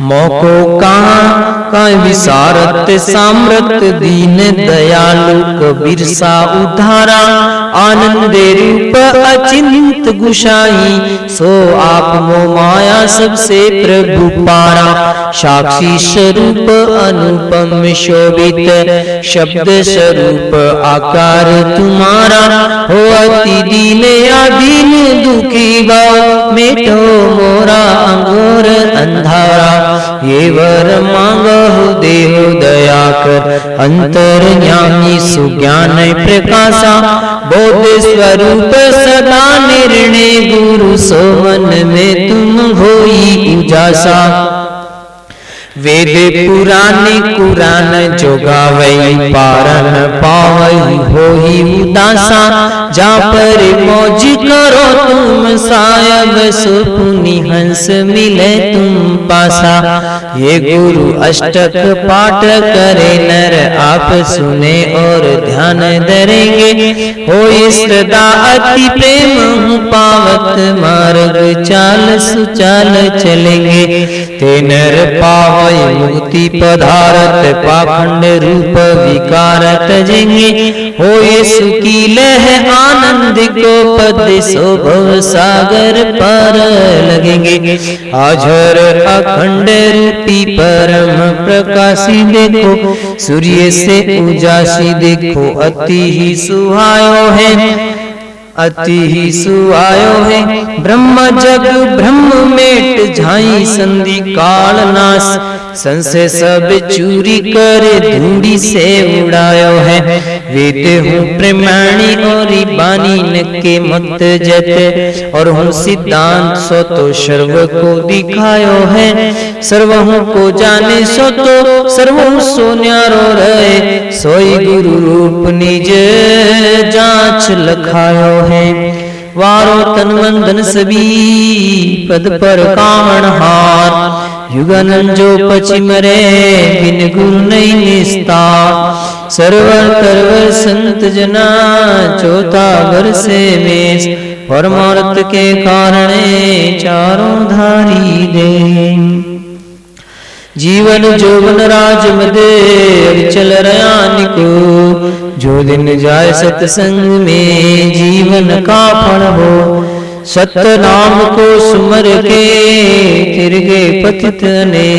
[SPEAKER 1] मौको कहाँ का विसारत सामरत दीन दयालु कबीर सा उधारा। आनंद रूप अचिंत गुशाई, सो आप मो माया सबसे प्रभु पारा। साक्षी स्वरूप अनुपम शोभित, शब्द स्वरूप आकार तुम्हारा। हो अति दीन अधीन दुखी भाव, मेटो मोरा अंगोर अंधारा। ये वर मांगो देह दया कर। अंतर ज्ञानी सुज्ञान प्रकाशा, बोध स्वरूप सदा निर्णय गुरु सोमन में तुम होई उजासा। वेद पुराने कुरान जोगावई पारन पावई होई उदासा, जा पर मौज करो तुम सायब सुपुनि हंस मिले तुम पासा। ये गुरु अष्टक पाठ करे, नर आप सुने और ध्यान धरेंगे। हो सदा अति प्रेम पावत, मार्ग चाल सुचाल चलेंगे। ते नर पाव पाए मुक्ति पधारत, पाखंड रूप विकार तजेंगे हो सुखी लह आनंद को पद शोभव सागर पर लगेंगे। आझर अखंड रूपी परम प्रकाशी देखो, सूर्य से उजासी देखो, अति ही सुहायो है, अति ही सुआयो है। ब्रह्म जग ब्रह्म मेट झाई संधि काल नाश संशय सब चूरी कर धूड़ी से उड़ायो है। वेद हूँ प्रमाणी और बानी न के मत जत, और हूँ सिद्धांत सो तो सर्व को दिखायो है। सर्व हूँ को जाने सो तो सर्व सो न्यारो रहे। सोई गुरु रूप निज जाँच लखायो है। वारो तन मन सभी पद पर कामण हार। युगन जो पश्चिम रे बिन गुरु नहीं निस्ता। सरवर करवर संत जना, चौथा वर से मेष परमार्थ के कारण चारों धारी दे। जीवन जोवन राज मदे चल रया निको। जो दिन जाय सत्संग में, जीवन का फल हो। सत्य नाम को सुमर के तिरगे पतित ने,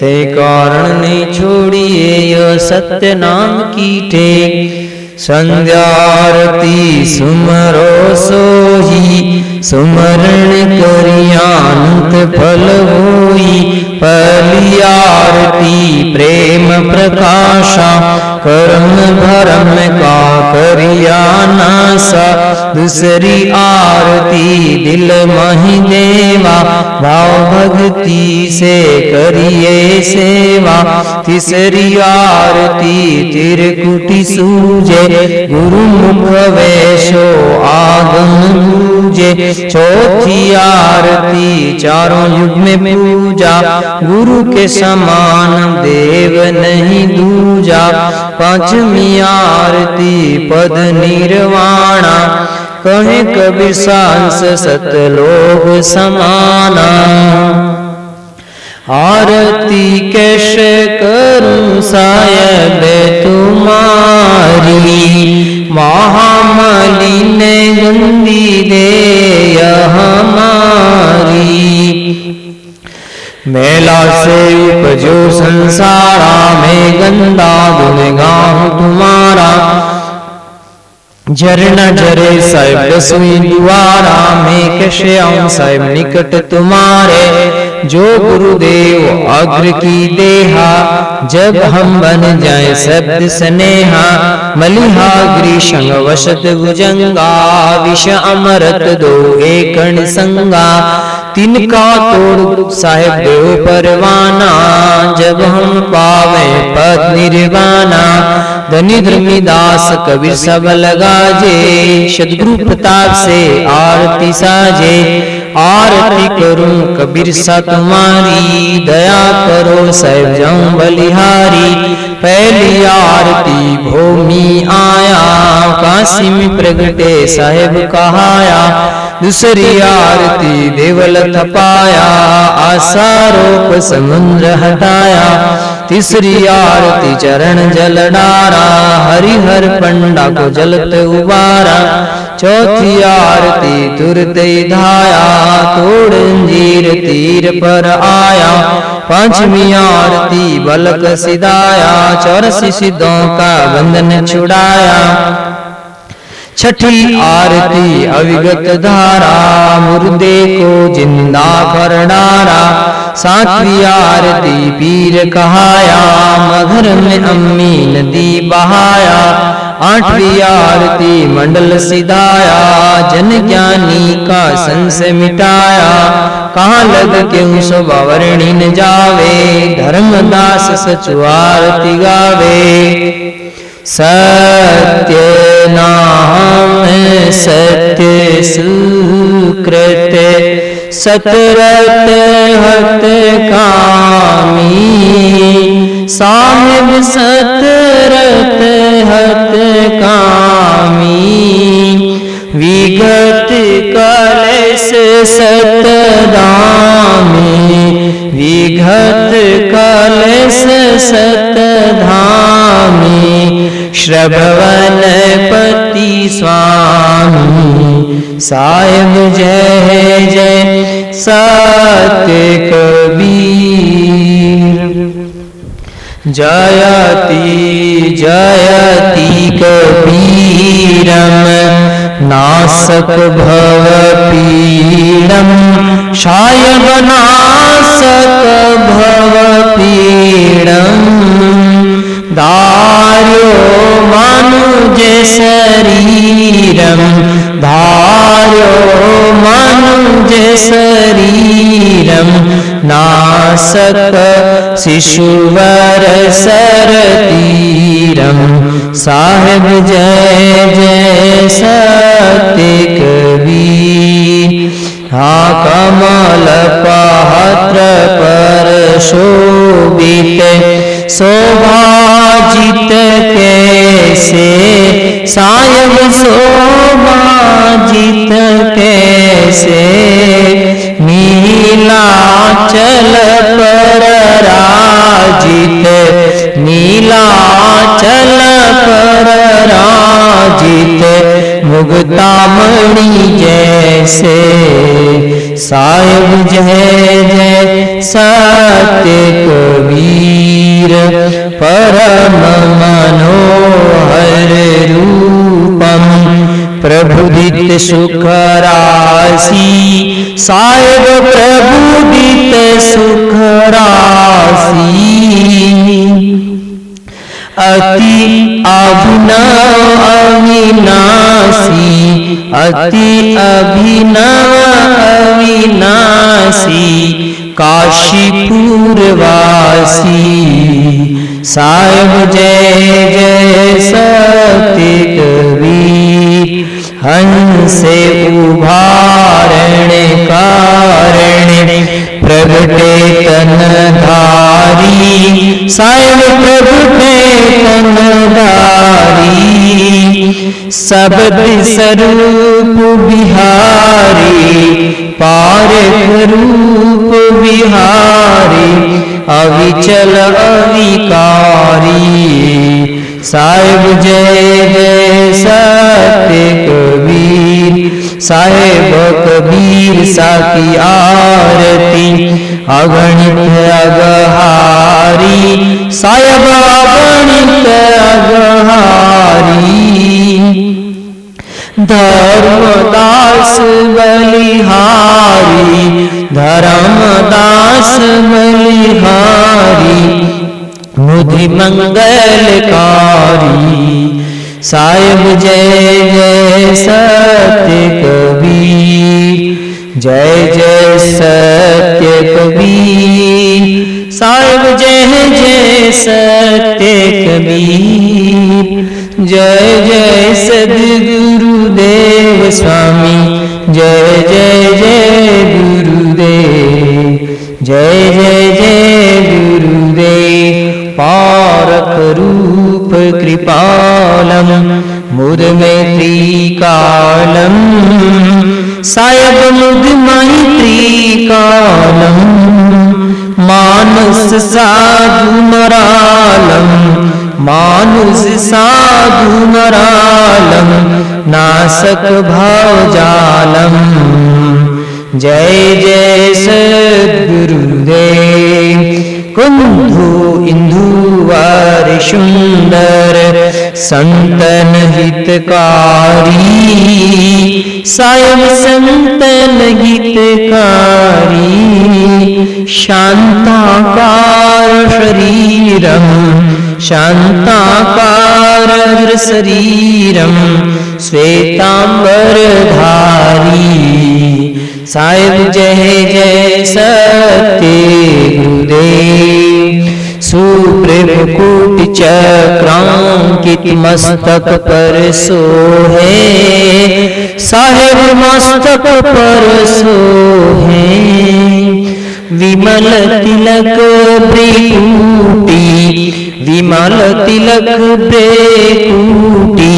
[SPEAKER 1] ते कारण ने छोड़िए सत्य नाम की टेक। संध्यारती सुमरो सोही, सुमरण करियानंत फल होई। पलियारती प्रेम प्रकाशा कर्म भरम का करिया नासा। दूसरी आरती दिल मही देवा भाव भक्ति से करिए सेवा। तीसरी आरती तिरकुटी सूजे। गुरु मुख आगम पूजे। चौथी आरती चारों युग में पूजा। गुरु के समान देव नहीं दूजा। पांचवी आरती पद निर्वाणा। कहे कबीर सांस सतलोक समाना। आरती कैसे करूँ सायब तुम्हारी? महामाली ने गंदी दे हमारी। मेला से उपजो संसारा में गंदा गुणगाह तुम्हारा। झरना जरे साहेब, दसवीं द्वारा में कैसे आऊँ साहेब? निकट तुम्हारे जो गुरुदेव अग्र की देहा, जब हम बन जाए शब्द स्नेहा। मलिहा ग्रीषंग वशत भुजंगा, विष अमृत दो एक संगा। तिनका तोड़ साहेब देव परवाना जब हम पावे पद निर्वाणा। धनी धर्मीदास कबीर सब लगा जे सदगुरु प्रताप से आरती साजे। आरती करूँ कबीर सा तुम्हारी दया करो साहेब जाऊँ बलिहारी। पहली आरती भूमि आया काशी में प्रगटे साहेब कहाया। दूसरी आरती देवल थपाया आसारोप समुद्र हटाया। तीसरी आरती चरण जल डारा हरिहर पंडा को जलत उबारा। चौथी आरती तुरत धाया, तोड़ तीर पर आया। पांचवी आरती बलक सिदाया, चौरसी सिद्धों का बंधन छुड़ाया। छठी आरती अविगत धारा, मुर्दे को ज़िंदा कर डारा सातवीं आरती पीर कहाया मधुर में अम्मी नदी बहाया, आठवीं आरती मंडल सिधाया जन ज्ञानी का संशय मिटाया, कहाँ लग क्यों स्ववर्णी न जावे, धर्मदास सचु आरती गावे। सत्य नाम सत्य सुकृत। सतरत हत कामी। साहिब सतरत हत कामी। विगत कलश सतदामी। विगत कलश सतधामी श्रभवन पति स्वामी। सायब जय जय सत्य कबीर जयति जयति कबीरम। नासक भव पीडम शायब नासक भव पीडम दार्यो मनुज शरीरम धार्यो मनुज शरीरम नासक शिशुवर सरतीरम साहेब जय जय सत्य कबीर हा कमल पात्र पर शोभित शोभाजित कैसे? सायब शोभाजित कैसे? नीलाचल पर राजित नीलाचल पर राजित मुगतामणि जैसे। सायब जय जय सत्य परम मनोहर रूपम। प्रभुदित सुख राशि सायब प्रभुदित सुख राशि। अति अभिनव अविनाशी, अति अभिनव अविनाशी, काशीपुरवासी। साहेब जय जय सत्य कबीर। हंस उभारण कारण प्रगटे तन धारी साहेब प्रगटे तन धारी शब्द स्वरूप बिहारी पार रूप बिहारी अविचल अविकारी। साहेब जय जय सत्य कबीर, साहेब कबीर साकी आरती, अगणित अगहारी, साहेब अगणित अगहारी। धर्मदास बलिहारी धर्मदास बलिहारी मुधि मंगलकारी। साहेब जय जय सत्य कबीर जय जय सत्य कबीर साहेब जय जय सत्य कबीर जय जय सदगुरुदेव स्वामी। जय जय जय गुरुदेव। जय जय जय गुरुदेव पारक रूप कृपालम मुद मैत्री कालम सायब मुद मैत्री कालम मानस साधु मरालम, मानुष साधु मरालम, नासक भावजालम जय जय सद्गुरुदेव। कुंधु इंदुवार सुंदर, संतन हितकारी। सायम संतन हितकारी शांताकार शरीरम शांताकार शरीरम श्वेतांबरधारी साहेब जय जय सत्य गुरुदेव, सुप्रेम कोटि चक्रांकित मस्तक पर सोहे। साहेब मस्तक पर सोहे। विमल तिलक ब्रेकूटी, विमल तिलक ब्रेकूटी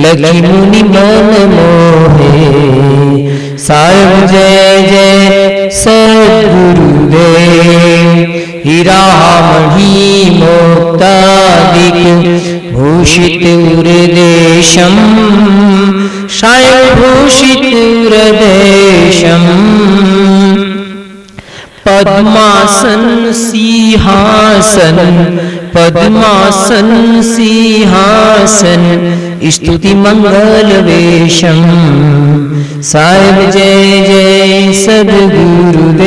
[SPEAKER 1] लगी मुनि मन मोहे। साहेब जय जय सद्गुरुदेव हीरा मणि मोक्तादिक भूषित उर्देशम शायद भूषित उर्देशम पद्मासन सिंहासन पद्मासन सिंहासन, स्तुति मंगल वेशम। साहेब जय जय सदगुरुदेव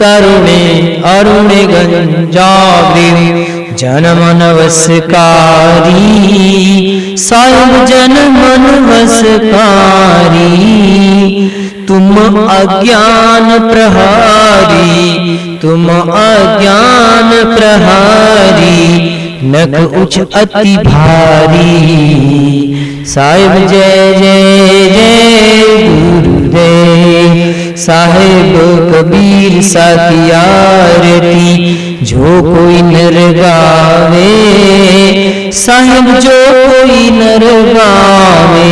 [SPEAKER 1] तरुणे अरुणे गंजाग्रिव जनमन वसकारी साहेब वसकारी तुम अज्ञान प्रहारी, तुम अज्ञान प्रहारी नक उच अति भारी। साहिब जय जय जय, गुरुदेव। साहेब कबीर साकी आरती, जो कोई नर गावे। साहेब जो कोई नर गावे,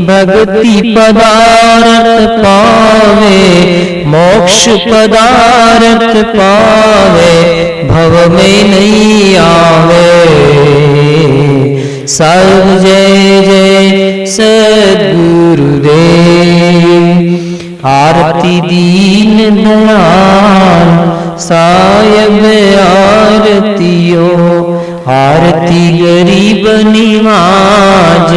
[SPEAKER 1] भक्ति पदार्थ पावे, मोक्ष पदार्थ पावे, भव में नहीं आवे। सब जय जय सदगुरुदेव आरती दीन दयाल, सायब आरतियो। आरती गरीब निवाज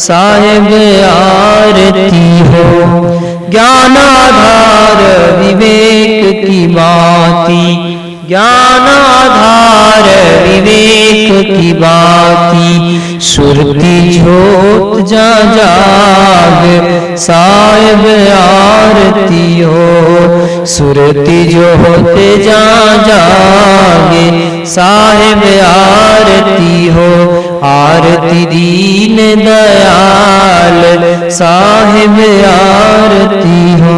[SPEAKER 1] साहेब आरती हो। ज्ञानाधार विवेक की बाती ज्ञानाधार विवेक की बाती। सुरती झोत जा जाग साहेब आरती हो। सुरती होते जा जागे साहेब आरती हो। आरती दीन दयाल साहेब आरती हो।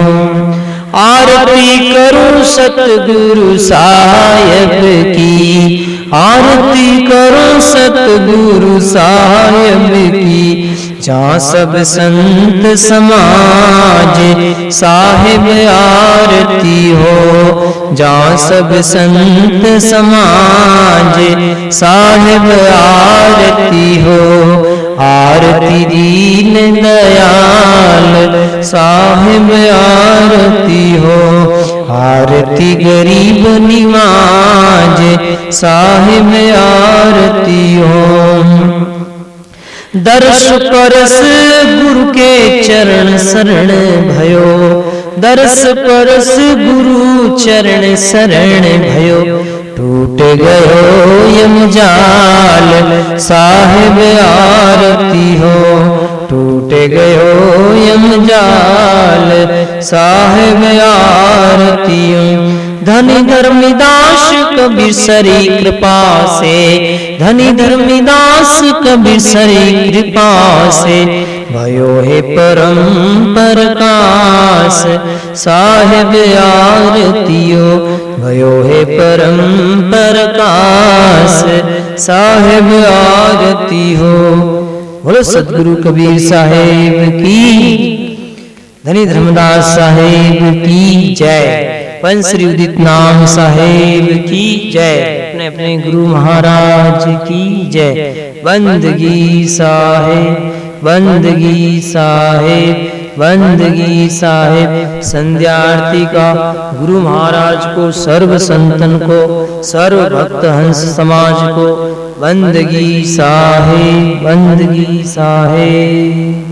[SPEAKER 1] आरती करो सतगुरु साहेब की आरती करो सतगुरु साहेब की। जहाँ सब संत समाज, साहिब आरती हो। जा सब संत समाज, साहिब आरती हो। आरती दीन दयाल, साहिब आरती हो। आरती गरीब निमाज, साहिब आरती हो। दर्श परस गुरु के चरण शरण भयो। दर्श परस गुरु चरण शरण भयो। टूट गयो यम जाल साहेब आरती हो। टूट गयो यम जाल साहेब आरती धनी धर्मिदास कबीर सरी कृपा से धनी धर्मिदास कबीर सरी कृपा से भयो हे परम प्रकाश, साहेब आरतियो, भयो हे परम प्रकाश, साहेब आरती हो बोलो सदगुरु कबीर साहेब की, धनी धर्मदास साहेब की जय। पंश्री उदित नाम साहेब की जय। अपने अपने गुरु महाराज की जय। बंदगी साहेब बंदगी साहेब बंदगी साहेब। संध्या आरती का गुरु महाराज को सर्व संतन को सर्व भक्त हंस समाज को। बंदगी साहेब बंदगी साहेब।